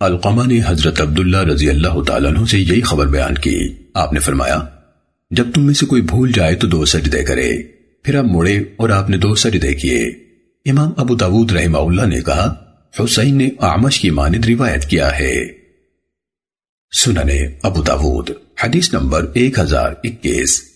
القمہ نے حضرت عبداللہ رضی اللہ تعالیٰ عنہ سے یہی خبر بیان کی۔ آپ نے فرمایا، جب تم میں سے کوئی بھول جائے تو دو سجدے کرے۔ پھر آپ مڑے اور آپ نے دو سجدے کیے۔ امام ابو داود رحمہ اللہ نے کہا، حسین نے آمش کی ماند روایت کیا ہے۔ سننے ابو داود، حدیث نمبر ایک ہزار اکیس۔